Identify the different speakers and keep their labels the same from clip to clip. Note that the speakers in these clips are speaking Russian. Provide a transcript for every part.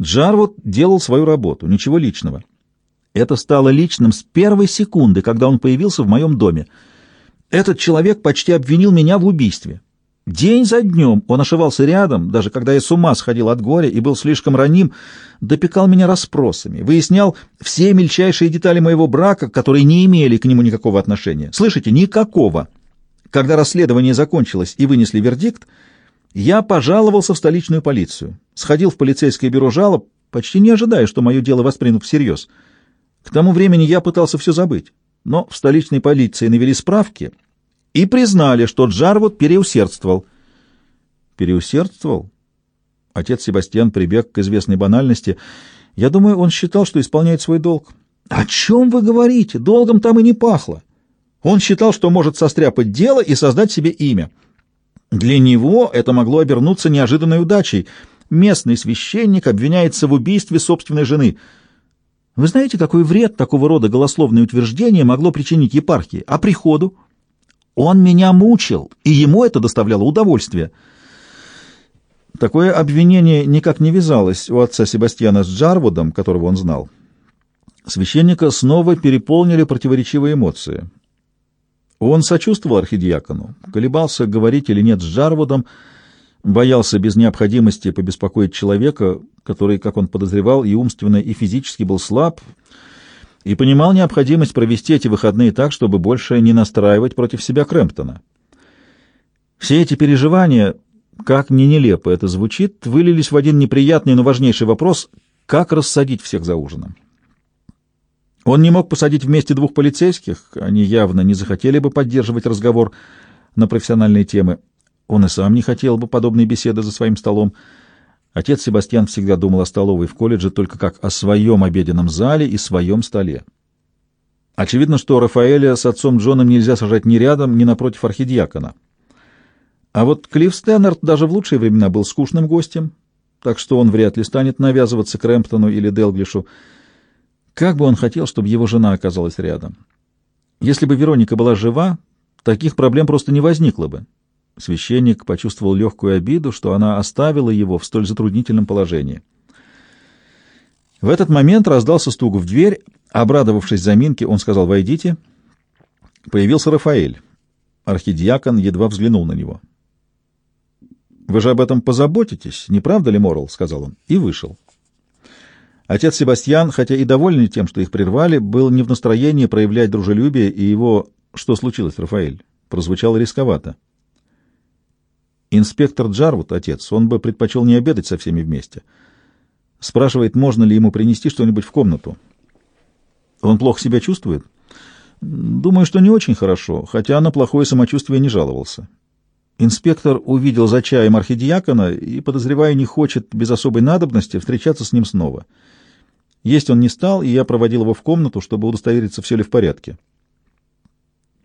Speaker 1: Джарвуд делал свою работу, ничего личного. Это стало личным с первой секунды, когда он появился в моем доме. Этот человек почти обвинил меня в убийстве. День за днем он ошивался рядом, даже когда я с ума сходил от горя и был слишком раним, допекал меня расспросами, выяснял все мельчайшие детали моего брака, которые не имели к нему никакого отношения. Слышите, никакого. Когда расследование закончилось и вынесли вердикт, я пожаловался в столичную полицию, сходил в полицейское бюро жалоб, почти не ожидая, что мое дело воспринут всерьез. К тому времени я пытался все забыть, но в столичной полиции навели справки — и признали, что Джарвуд переусердствовал. Переусердствовал? Отец Себастьян прибег к известной банальности. Я думаю, он считал, что исполняет свой долг. О чем вы говорите? Долгом там и не пахло. Он считал, что может состряпать дело и создать себе имя. Для него это могло обернуться неожиданной удачей. Местный священник обвиняется в убийстве собственной жены. Вы знаете, какой вред такого рода голословное утверждение могло причинить епархии? А приходу? Он меня мучил, и ему это доставляло удовольствие. Такое обвинение никак не вязалось у отца Себастьяна с Джарвудом, которого он знал. Священника снова переполнили противоречивые эмоции. Он сочувствовал архидиакону, колебался, говорить или нет с Джарвудом, боялся без необходимости побеспокоить человека, который, как он подозревал, и умственно, и физически был слаб, и понимал необходимость провести эти выходные так, чтобы больше не настраивать против себя Крэмптона. Все эти переживания, как ни нелепо это звучит, вылились в один неприятный, но важнейший вопрос — как рассадить всех за ужином. Он не мог посадить вместе двух полицейских, они явно не захотели бы поддерживать разговор на профессиональные темы. Он и сам не хотел бы подобной беседы за своим столом. Отец Себастьян всегда думал о столовой в колледже только как о своем обеденном зале и своем столе. Очевидно, что Рафаэля с отцом Джоном нельзя сажать ни рядом, ни напротив архидиакона. А вот Клифф Стэннерт даже в лучшие времена был скучным гостем, так что он вряд ли станет навязываться Крэмптону или Делглишу. Как бы он хотел, чтобы его жена оказалась рядом. Если бы Вероника была жива, таких проблем просто не возникло бы. Священник почувствовал легкую обиду, что она оставила его в столь затруднительном положении. В этот момент раздался стук в дверь. Обрадовавшись заминке, он сказал «Войдите». Появился Рафаэль. Архидиакон едва взглянул на него. «Вы же об этом позаботитесь, не правда ли, Морл?» — сказал он, и вышел. Отец Себастьян, хотя и довольный тем, что их прервали, был не в настроении проявлять дружелюбие, и его «Что случилось, Рафаэль?» прозвучало рисковато. Инспектор Джарвуд, отец, он бы предпочел не обедать со всеми вместе. Спрашивает, можно ли ему принести что-нибудь в комнату. Он плохо себя чувствует? Думаю, что не очень хорошо, хотя на плохое самочувствие не жаловался. Инспектор увидел за чаем архидиакона и, подозревая, не хочет без особой надобности встречаться с ним снова. Есть он не стал, и я проводил его в комнату, чтобы удостовериться, все ли в порядке.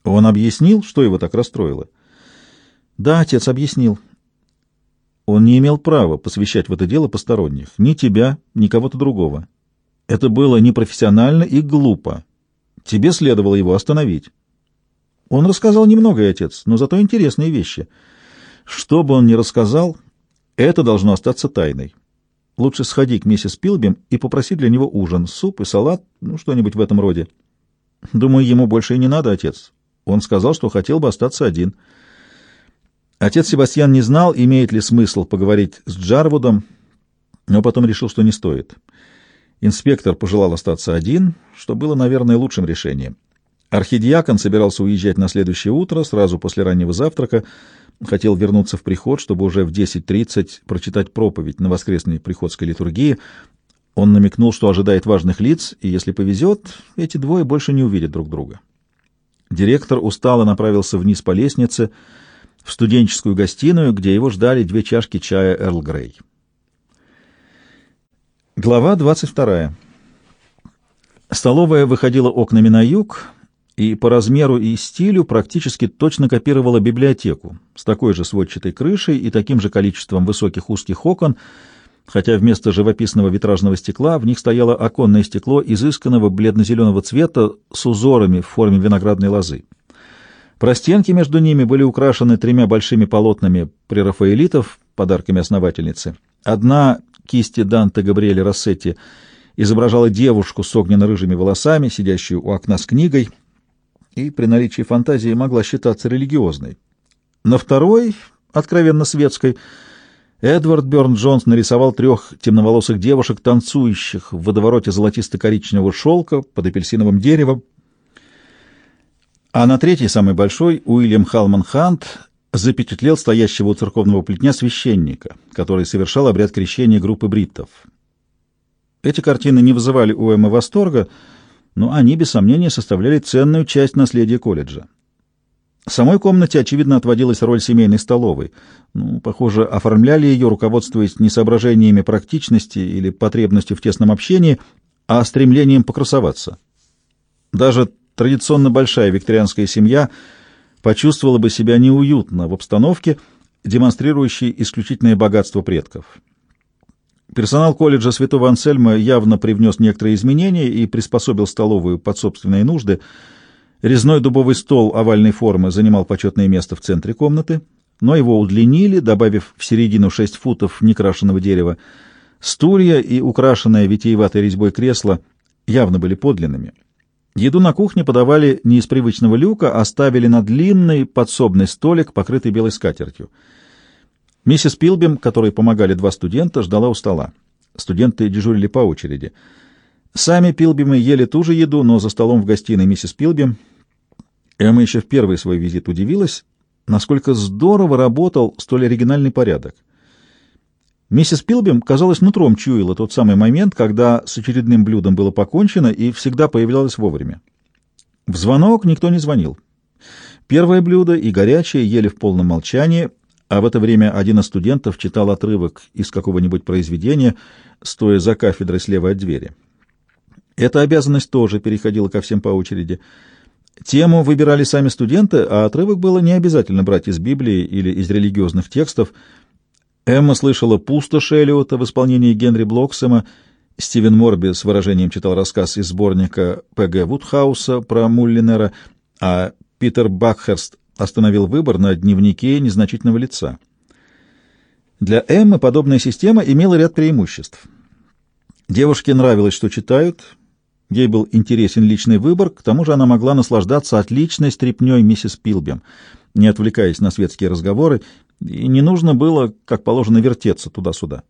Speaker 1: Он объяснил, что его так расстроило. — да, отец объяснил. Он не имел права посвящать в это дело посторонних, ни тебя, ни кого-то другого. Это было непрофессионально и глупо. Тебе следовало его остановить. Он рассказал немного, отец, но зато интересные вещи. Что бы он ни рассказал, это должно остаться тайной. Лучше сходи к миссис Пилбим и попроси для него ужин, суп и салат, ну, что-нибудь в этом роде. Думаю, ему больше и не надо, отец. Он сказал, что хотел бы остаться один — Отец Себастьян не знал, имеет ли смысл поговорить с Джарвудом, но потом решил, что не стоит. Инспектор пожелал остаться один, что было, наверное, лучшим решением. Архидиакон собирался уезжать на следующее утро, сразу после раннего завтрака, хотел вернуться в приход, чтобы уже в 10.30 прочитать проповедь на воскресной приходской литургии. Он намекнул, что ожидает важных лиц, и, если повезет, эти двое больше не увидят друг друга. Директор устало направился вниз по лестнице, в студенческую гостиную, где его ждали две чашки чая Эрл Грей. Глава 22. Столовая выходила окнами на юг и по размеру и стилю практически точно копировала библиотеку с такой же сводчатой крышей и таким же количеством высоких узких окон, хотя вместо живописного витражного стекла в них стояло оконное стекло изысканного бледно-зеленого цвета с узорами в форме виноградной лозы. Простенки между ними были украшены тремя большими полотнами прерафаэлитов, подарками основательницы. Одна кисти Данте Габриэля Рассетти изображала девушку с огненно-рыжими волосами, сидящую у окна с книгой, и при наличии фантазии могла считаться религиозной. На второй, откровенно светской, Эдвард Бёрн Джонс нарисовал трех темноволосых девушек, танцующих в водовороте золотисто-коричневого шелка под апельсиновым деревом. А на третий, самый большой, Уильям Халман Хант запечатлел стоящего у церковного плетня священника, который совершал обряд крещения группы бриттов. Эти картины не вызывали у Эммы восторга, но они, без сомнения, составляли ценную часть наследия колледжа. Самой комнате, очевидно, отводилась роль семейной столовой. Ну, похоже, оформляли ее, руководствуясь не соображениями практичности или потребностью в тесном общении, а стремлением покрасоваться. Даже традиционно большая викторианская семья почувствовала бы себя неуютно в обстановке, демонстрирующей исключительное богатство предков. Персонал колледжа Святого Ансельма явно привнес некоторые изменения и приспособил столовую под собственные нужды. Резной дубовый стол овальной формы занимал почетное место в центре комнаты, но его удлинили, добавив в середину 6 футов некрашенного дерева. Стулья и украшенное витиеватой резьбой кресло явно были подлинными. Еду на кухне подавали не из привычного люка, а ставили на длинный подсобный столик, покрытый белой скатертью. Миссис Пилбим, которой помогали два студента, ждала у стола. Студенты дежурили по очереди. Сами Пилбимы ели ту же еду, но за столом в гостиной миссис Пилбим. Эмма еще в первый свой визит удивилась, насколько здорово работал столь оригинальный порядок. Миссис Пилбим, казалось, нутром чуяла тот самый момент, когда с очередным блюдом было покончено и всегда появлялась вовремя. В звонок никто не звонил. Первое блюдо и горячее ели в полном молчании, а в это время один из студентов читал отрывок из какого-нибудь произведения, стоя за кафедрой слева от двери. Эта обязанность тоже переходила ко всем по очереди. Тему выбирали сами студенты, а отрывок было не обязательно брать из Библии или из религиозных текстов. Эмма слышала пустошь Эллиота в исполнении Генри Блоксема, Стивен Морби с выражением читал рассказ из сборника П.Г. Вудхауса про Муллинера, а Питер Бакхерст остановил выбор на дневнике незначительного лица. Для Эммы подобная система имела ряд преимуществ. Девушке нравилось, что читают, ей был интересен личный выбор, к тому же она могла наслаждаться отличной стряпнёй миссис Пилбем, не отвлекаясь на светские разговоры, и не нужно было, как положено, вертеться туда-сюда.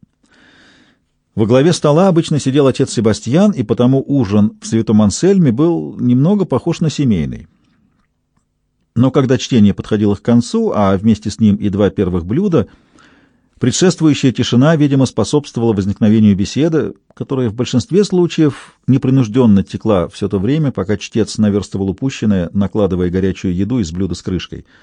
Speaker 1: Во главе стола обычно сидел отец Себастьян, и потому ужин в Святом Ансельме был немного похож на семейный. Но когда чтение подходило к концу, а вместе с ним и два первых блюда, предшествующая тишина, видимо, способствовала возникновению беседы, которая в большинстве случаев непринужденно текла все то время, пока чтец наверстывал упущенное, накладывая горячую еду из блюда с крышкой —